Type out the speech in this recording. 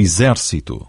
exército.